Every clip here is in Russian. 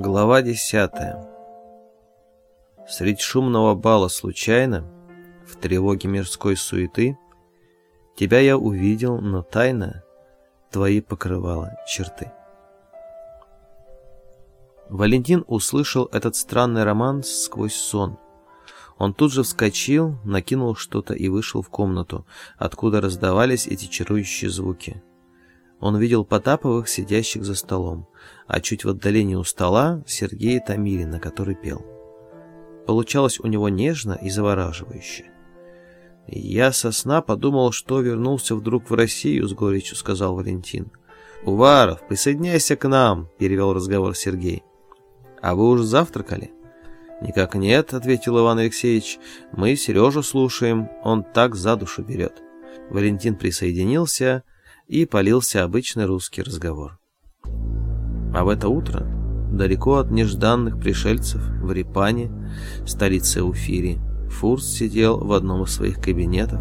Глава десятая. Средь шумного бала случайно, в тревоге мирской суеты, Тебя я увидел, но тайно твои покрывала черты. Валентин услышал этот странный роман сквозь сон. Он тут же вскочил, накинул что-то и вышел в комнату, откуда раздавались эти чарующие звуки. Он видел Потаповых, сидящих за столом, а чуть в отдалении у стола Сергея Томилина, который пел. Получалось у него нежно и завораживающе. «Я со сна подумал, что вернулся вдруг в Россию», — с горечью сказал Валентин. «Уваров, присоединяйся к нам», — перевел разговор Сергей. «А вы уже завтракали?» «Никак нет», — ответил Иван Алексеевич. «Мы Сережу слушаем, он так за душу берет». Валентин присоединился и полился обычный русский разговор. А в это утро, далеко от нежданных пришельцев, в Репане, столице Уфири, Фурс сидел в одном из своих кабинетов,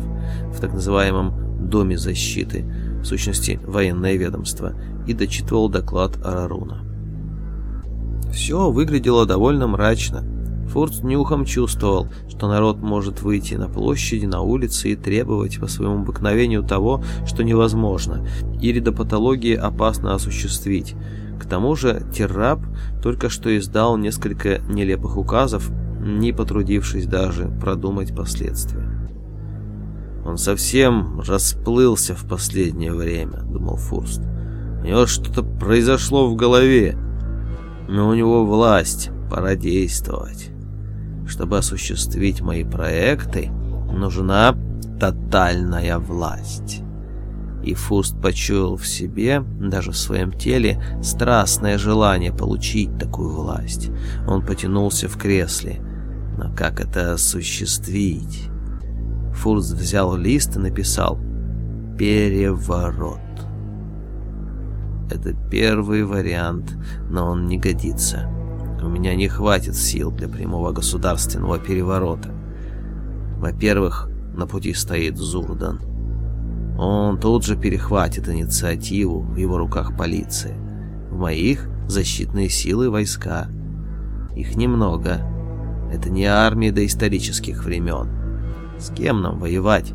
в так называемом «Доме защиты», в сущности военное ведомство, и дочитывал доклад Араруна. Все выглядело довольно мрачно. Фурс нюхом чувствовал, что народ может выйти на площади, на улицы и требовать по своему обыкновению того, что невозможно, или до патологии опасно осуществить. К тому же Террап только что издал несколько нелепых указов, не потрудившись даже продумать последствия. «Он совсем расплылся в последнее время», — думал Фурст. «У него что-то произошло в голове, но у него власть, пора действовать». Чтобы осуществить мои проекты, нужна тотальная власть. И Фуст почуял в себе, даже в своем теле, страстное желание получить такую власть. Он потянулся в кресле. Но как это осуществить? Фурст взял лист и написал «Переворот». Это первый вариант, но он не годится. У меня не хватит сил для прямого государственного переворота. Во-первых, на пути стоит Зурдан. Он тут же перехватит инициативу, в его руках полиция. В моих защитные силы войска. Их немного. Это не армия доисторических времен. С кем нам воевать?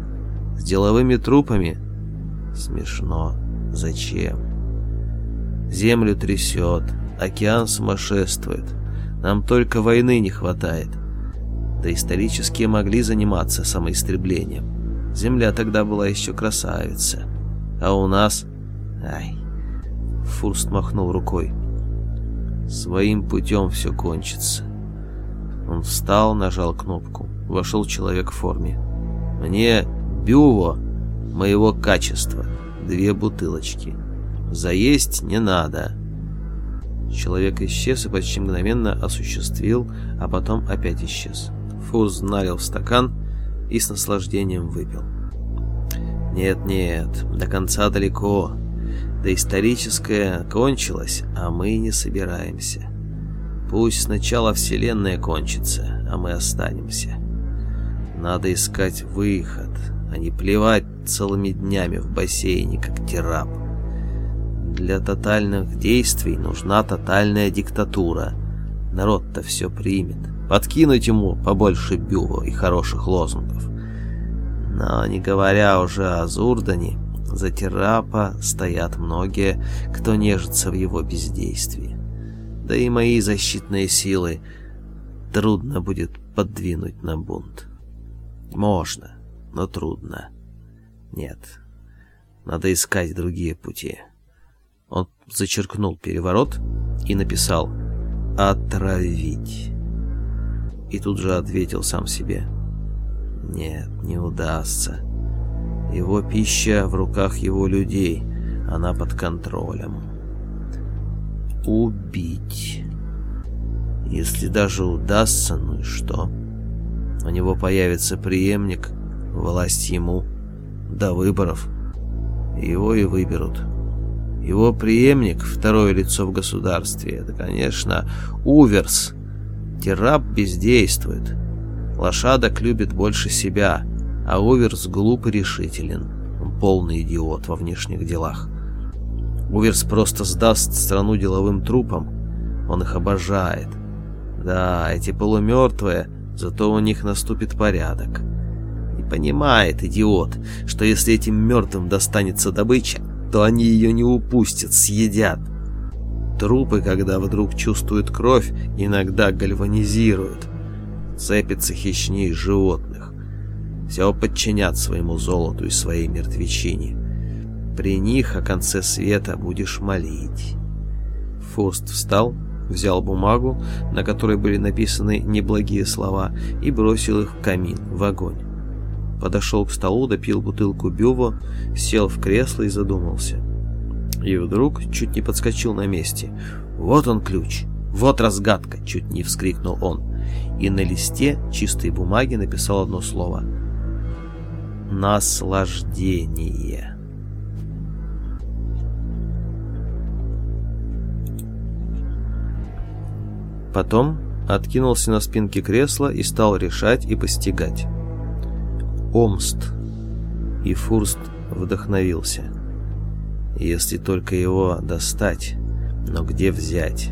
С деловыми трупами? Смешно. Зачем? Землю трясет, океан сумасшествует. Нам только войны не хватает. Да исторические могли заниматься самоистреблением. Земля тогда была еще красавица. А у нас... Ай... Фурст махнул рукой. Своим путем все кончится. Он встал, нажал кнопку. Вошел человек в форме. Мне бюво моего качества. Две бутылочки. Заесть не надо. Человек исчез и почти мгновенно осуществил, а потом опять исчез. Фуз налил в стакан и с наслаждением выпил. Нет-нет, до конца далеко. Да историческое кончилось, а мы не собираемся. Пусть сначала Вселенная кончится, а мы останемся. Надо искать выход, а не плевать целыми днями в бассейне, как терап. Для тотальных действий нужна тотальная диктатура. Народ-то все примет. Подкинуть ему побольше бюва и хороших лозунгов. Но не говоря уже о Зурдане, за Терапа стоят многие, кто нежится в его бездействии. Да и мои защитные силы трудно будет подвинуть на бунт. Можно, но трудно. Нет, надо искать другие пути. Он зачеркнул переворот и написал «Отравить». И тут же ответил сам себе «Нет, не удастся. Его пища в руках его людей, она под контролем. Убить. Если даже удастся, ну и что? У него появится преемник, власть ему, до выборов. Его и выберут». Его преемник, второе лицо в государстве, это, конечно, Уверс. Террап бездействует. Лошадок любит больше себя, а Уверс глуп и решителен. Он полный идиот во внешних делах. Уверс просто сдаст страну деловым трупам. Он их обожает. Да, эти полумертвые, зато у них наступит порядок. И понимает, идиот, что если этим мертвым достанется добыча, то они ее не упустят, съедят. Трупы, когда вдруг чувствуют кровь, иногда гальванизируют. Цепятся хищнее животных. Все подчинят своему золоту и своей мертвечине. При них о конце света будешь молить. Фурст встал, взял бумагу, на которой были написаны неблагие слова, и бросил их в камин, в огонь. Подошел к столу, допил бутылку бюва, сел в кресло и задумался. И вдруг чуть не подскочил на месте. «Вот он ключ! Вот разгадка!» — чуть не вскрикнул он. И на листе чистой бумаги написал одно слово. «Наслаждение». Потом откинулся на спинке кресла и стал решать и постигать. Омст. И Фурст вдохновился. Если только его достать, но где взять?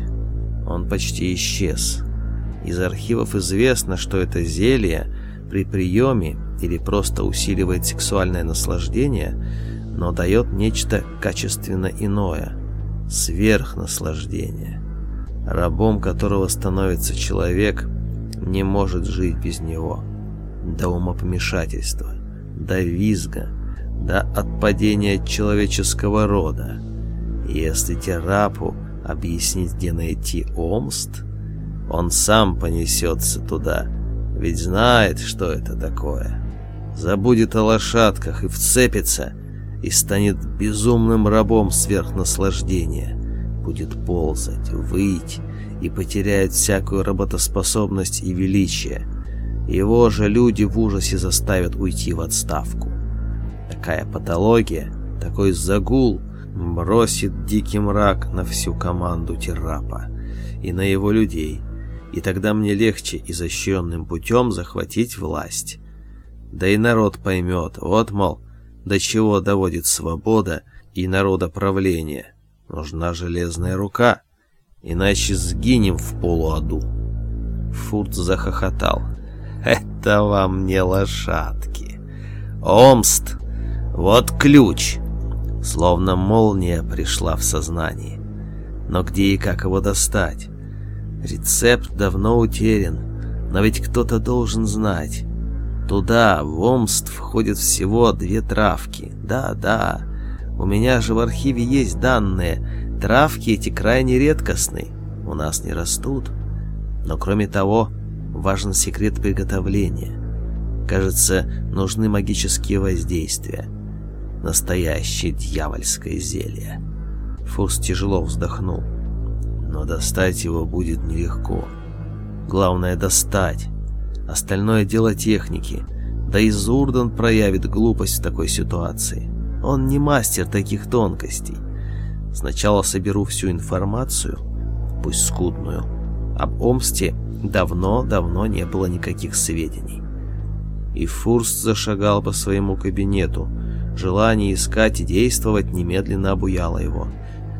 Он почти исчез. Из архивов известно, что это зелье при приеме или просто усиливает сексуальное наслаждение, но дает нечто качественно иное, сверхнаслаждение рабом которого становится человек, не может жить без него. До умопомешательства, до визга, до отпадения человеческого рода. Если Терапу объяснить, где найти Омст, он сам понесется туда, ведь знает, что это такое. Забудет о лошадках и вцепится, и станет безумным рабом сверхнаслаждения будет ползать, выть и потеряет всякую работоспособность и величие. Его же люди в ужасе заставят уйти в отставку. Такая патология, такой загул бросит дикий мрак на всю команду Террапа и на его людей, и тогда мне легче изощренным путем захватить власть. Да и народ поймет, вот, мол, до чего доводит свобода и народоправление. Нужна железная рука, иначе сгинем в полуаду. Фурт захохотал. Это вам не лошадки. Омст, вот ключ. Словно молния пришла в сознание. Но где и как его достать? Рецепт давно утерян, но ведь кто-то должен знать. Туда, в Омст, входят всего две травки. Да, да, у меня же в архиве есть данные. Травки эти крайне редкостны. У нас не растут. Но кроме того, важен секрет приготовления. Кажется, нужны магические воздействия. Настоящее дьявольское зелье. Фурс тяжело вздохнул. Но достать его будет нелегко. Главное достать. Остальное дело техники. Да и Зурдан проявит глупость в такой ситуации. Он не мастер таких тонкостей. Сначала соберу всю информацию, пусть скудную. Об Омсте давно-давно не было никаких сведений. И Фурст зашагал по своему кабинету. Желание искать и действовать немедленно обуяло его.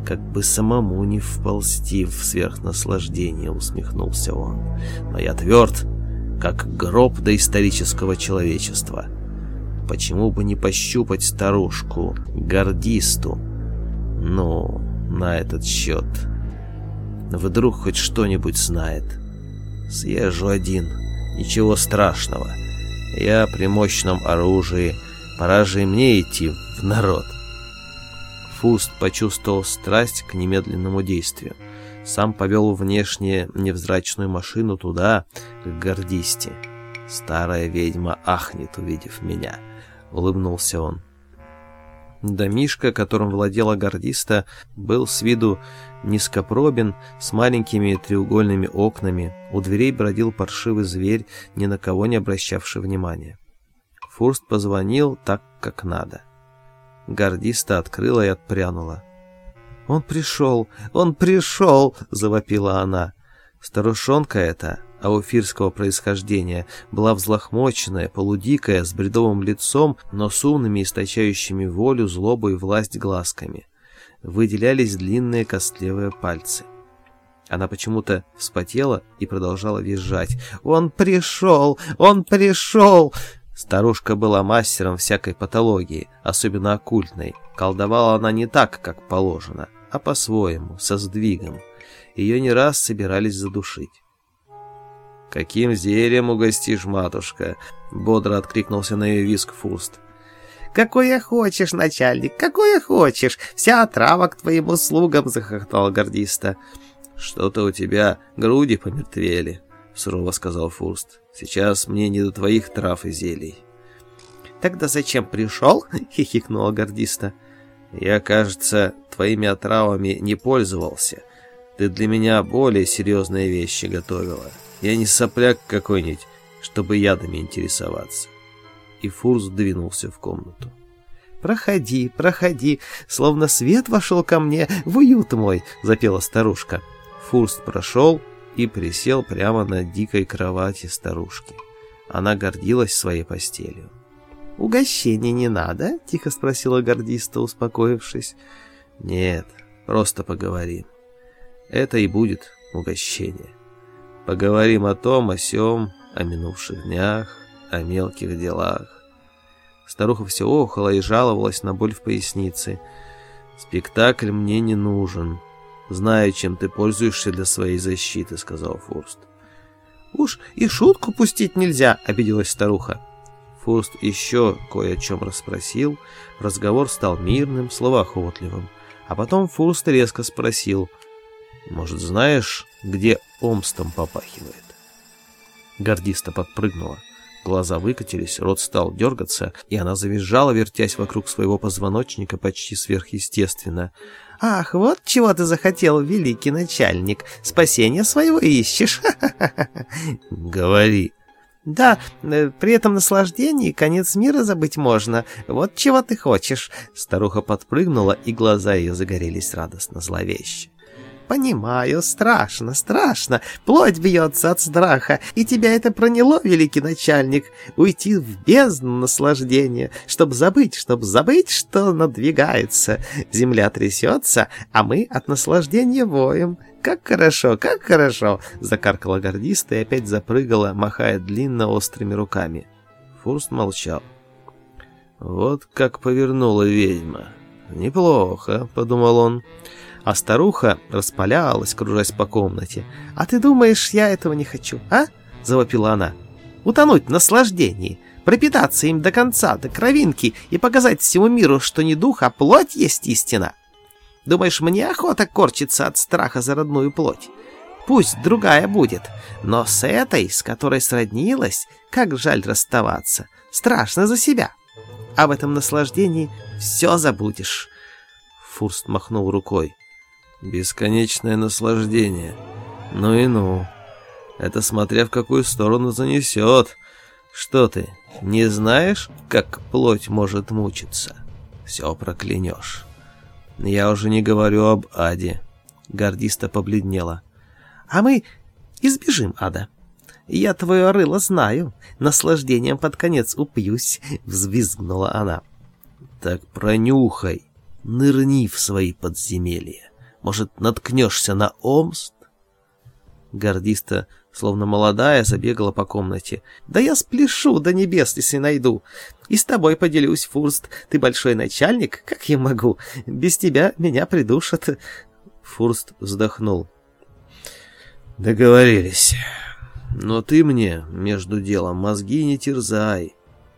Как бы самому не вползти в сверхнаслаждение, усмехнулся он. Но я тверд, как гроб доисторического человечества. Почему бы не пощупать старушку, гордисту? Ну, на этот счет. Вдруг хоть что-нибудь знает. Съезжу один, ничего страшного. Я при мощном оружии, пора же и мне идти в народ. Фуст почувствовал страсть к немедленному действию. Сам повел внешне невзрачную машину туда, к гордисте. Старая ведьма ахнет, увидев меня — улыбнулся он. Домишка, которым владела гардиста, был с виду низкопробен, с маленькими треугольными окнами. У дверей бродил паршивый зверь, ни на кого не обращавший внимания. Фурст позвонил так, как надо. Гардиста открыла и отпрянула. «Он пришел! Он пришел!» — завопила она. Старушонка эта, ауфирского происхождения, была взлохмоченная, полудикая, с бредовым лицом, но с умными, источающими волю, злобу и власть глазками. Выделялись длинные костлевые пальцы. Она почему-то вспотела и продолжала визжать. «Он пришел! Он пришел!» Старушка была мастером всякой патологии, особенно оккультной. Колдовала она не так, как положено, а по-своему, со сдвигом. Ее не раз собирались задушить. «Каким зельем угостишь, матушка?» — бодро откликнулся на ее виск Фурст. «Какое хочешь, начальник, какое хочешь! Вся отрава к твоим услугам!» — захохотал гордиста. «Что-то у тебя груди помертвели», — сурово сказал Фурст. «Сейчас мне не до твоих трав и зелий». «Тогда зачем пришел?» — хихикнула гордиста. «Я, кажется, твоими отравами не пользовался. Ты для меня более серьезные вещи готовила. Я не сопляк какой-нибудь, чтобы ядами интересоваться». И Фурст двинулся в комнату. «Проходи, проходи, словно свет вошел ко мне в уют мой», — запела старушка. Фурст прошел и присел прямо на дикой кровати старушки. Она гордилась своей постелью. «Угощения не надо?» — тихо спросила гордиста, успокоившись. «Нет, просто поговорим. Это и будет угощение. Поговорим о том, о сём, о минувших днях, о мелких делах». Старуха все охала и жаловалась на боль в пояснице. «Спектакль мне не нужен», «Знаю, чем ты пользуешься для своей защиты», — сказал Фурст. «Уж и шутку пустить нельзя», — обиделась старуха. Фурст еще кое о чем расспросил, разговор стал мирным, словоохотливым. А потом Фурст резко спросил, «Может, знаешь, где омстом попахивает?» Гордиста подпрыгнула. Глаза выкатились, рот стал дергаться, и она завизжала, вертясь вокруг своего позвоночника почти сверхъестественно. «Ах, вот чего ты захотел, великий начальник! Спасения своего ищешь!» «Говори!» «Да, э, при этом наслаждении конец мира забыть можно. Вот чего ты хочешь!» Старуха подпрыгнула, и глаза ее загорелись радостно зловеще. Понимаю, страшно, страшно. Плоть бьется от страха. И тебя это проняло, великий начальник, уйти в бездну наслаждения, чтобы забыть, чтобы забыть, что надвигается. Земля трясется, а мы от наслаждения воем. Как хорошо, как хорошо!» Закаркала гордиста и опять запрыгала, махая длинно острыми руками. Фурст молчал. «Вот как повернула ведьма. Неплохо», — подумал он. А старуха распалялась, кружась по комнате. «А ты думаешь, я этого не хочу, а?» — завопила она. «Утонуть в наслаждении, пропитаться им до конца, до кровинки и показать всему миру, что не дух, а плоть есть истина. Думаешь, мне охота корчиться от страха за родную плоть? Пусть другая будет, но с этой, с которой сроднилась, как жаль расставаться. Страшно за себя. А в этом наслаждении все забудешь». Фурст махнул рукой. Бесконечное наслаждение. Ну и ну. Это смотря в какую сторону занесет. Что ты, не знаешь, как плоть может мучиться? Все проклянешь. Я уже не говорю об аде. Гордиста побледнела. А мы избежим ада. Я твое рыло знаю. Наслаждением под конец упьюсь, взвизгнула она. Так пронюхай, нырни в свои подземелья. Может, наткнешься на Омст?» Гордиста, словно молодая, забегала по комнате. «Да я спляшу до небес, если найду. И с тобой поделюсь, Фурст. Ты большой начальник, как я могу? Без тебя меня придушат». Фурст вздохнул. «Договорились. Но ты мне, между делом, мозги не терзай.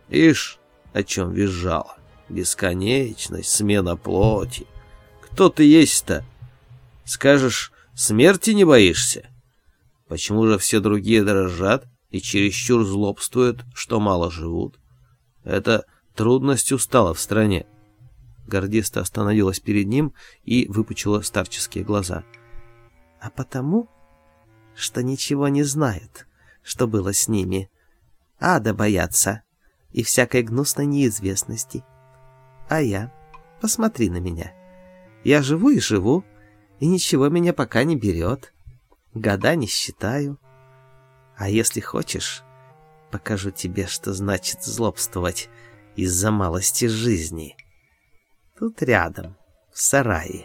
Ишь, о чем визжала. Бесконечность, смена плоти. Кто ты есть-то?» Скажешь, смерти не боишься? Почему же все другие дрожат и чересчур злобствуют, что мало живут? Это трудность устала в стране. Гордиста остановилась перед ним и выпучила старческие глаза. А потому, что ничего не знают, что было с ними. Ада боятся и всякой гнусной неизвестности. А я, посмотри на меня. Я живу и живу, и ничего меня пока не берет. Года не считаю. А если хочешь, покажу тебе, что значит злобствовать из-за малости жизни. Тут рядом, в сарае.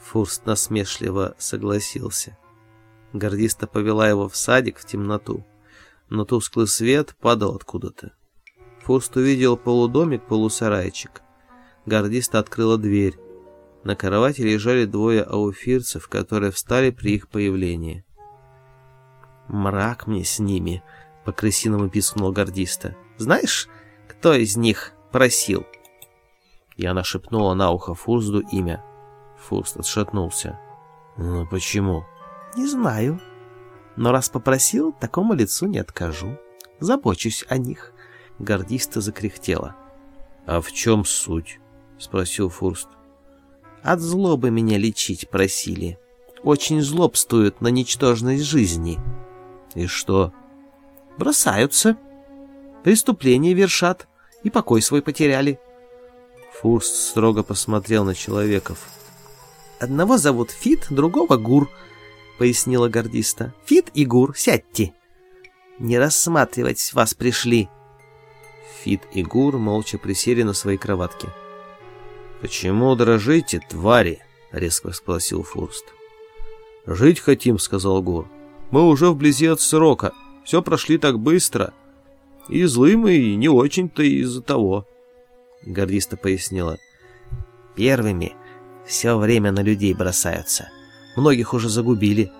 Фурст насмешливо согласился. Гордиста повела его в садик в темноту, но тусклый свет падал откуда-то. Фурст увидел полудомик-полусарайчик. Гордиста открыла дверь. На кровати лежали двое ауфирцев, которые встали при их появлении. «Мрак мне с ними!» — по-крысиному пискнул Гордиста. «Знаешь, кто из них просил?» И она шепнула на ухо Фурсту имя. Фурст отшатнулся. «Ну почему?» «Не знаю. Но раз попросил, такому лицу не откажу. Забочусь о них». Гордиста закряхтела. «А в чем суть?» — спросил Фурст. «От злобы меня лечить просили. Очень злобствуют на ничтожность жизни». «И что?» «Бросаются. Преступления вершат и покой свой потеряли». Фурст строго посмотрел на человеков. «Одного зовут Фит, другого Гур», — пояснила гордиста. «Фит и Гур, сядьте. Не рассматривать вас пришли». Фит и Гур молча присели на свои кроватки. «Почему дрожите, твари?» — резко спросил Фурст. «Жить хотим», — сказал Гур. «Мы уже вблизи от срока. Все прошли так быстро. И злы мы, и не очень-то из-за того». Гордиста пояснила. «Первыми все время на людей бросаются. Многих уже загубили.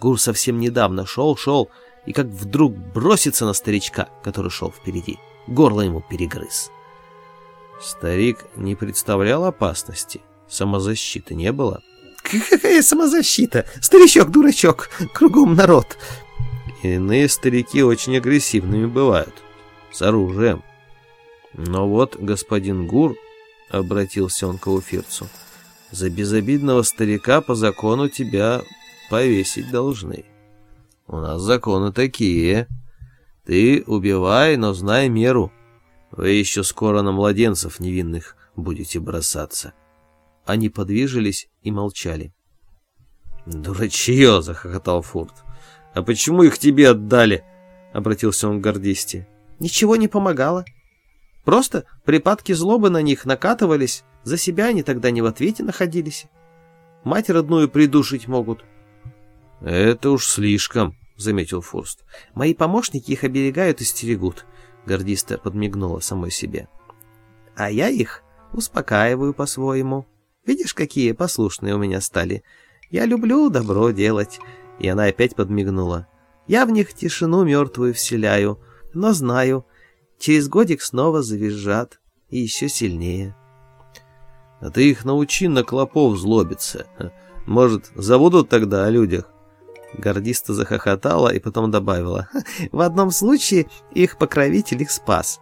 Гур совсем недавно шел-шел, и как вдруг бросится на старичка, который шел впереди. Горло ему перегрыз. Старик не представлял опасности. Самозащиты не было. Какая самозащита? Старичок-дурачок, кругом народ. Иные старики очень агрессивными бывают. С оружием. Но вот господин Гур, обратился он к Ауфирцу, за безобидного старика по закону тебя повесить должны. У нас законы такие. Ты убивай, но знай меру. Вы еще скоро на младенцев невинных будете бросаться. Они подвижились и молчали. «Дурачье!» — захохотал Фурт. «А почему их тебе отдали?» — обратился он к гордисти. «Ничего не помогало. Просто припадки злобы на них накатывались, за себя они тогда не в ответе находились. Мать родную придушить могут». «Это уж слишком», — заметил Фурст. «Мои помощники их оберегают и стерегут», — гордисто подмигнула самой себе. «А я их успокаиваю по-своему. Видишь, какие послушные у меня стали. Я люблю добро делать». И она опять подмигнула. «Я в них тишину мертвую вселяю, но знаю, через годик снова завизжат, и еще сильнее». «А ты их научи на клопов злобиться. Может, забудут тогда о людях?» Гордиста захохотала и потом добавила. В одном случае их покровитель их спас.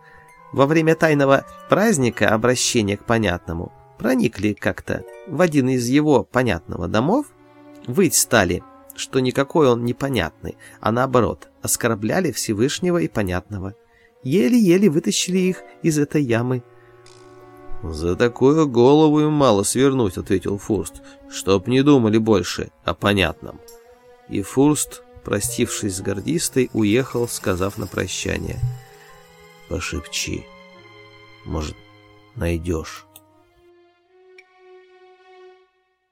Во время тайного праздника обращения к понятному проникли как-то в один из его понятного домов, выть стали, что никакой он непонятный, а наоборот, оскорбляли Всевышнего и понятного. Еле-еле вытащили их из этой ямы. «За такую голову им мало свернуть», — ответил Фурст, — «чтоб не думали больше о понятном». И Фурст, простившись с гордистой, уехал, сказав на прощание. «Пошепчи. Может, найдешь».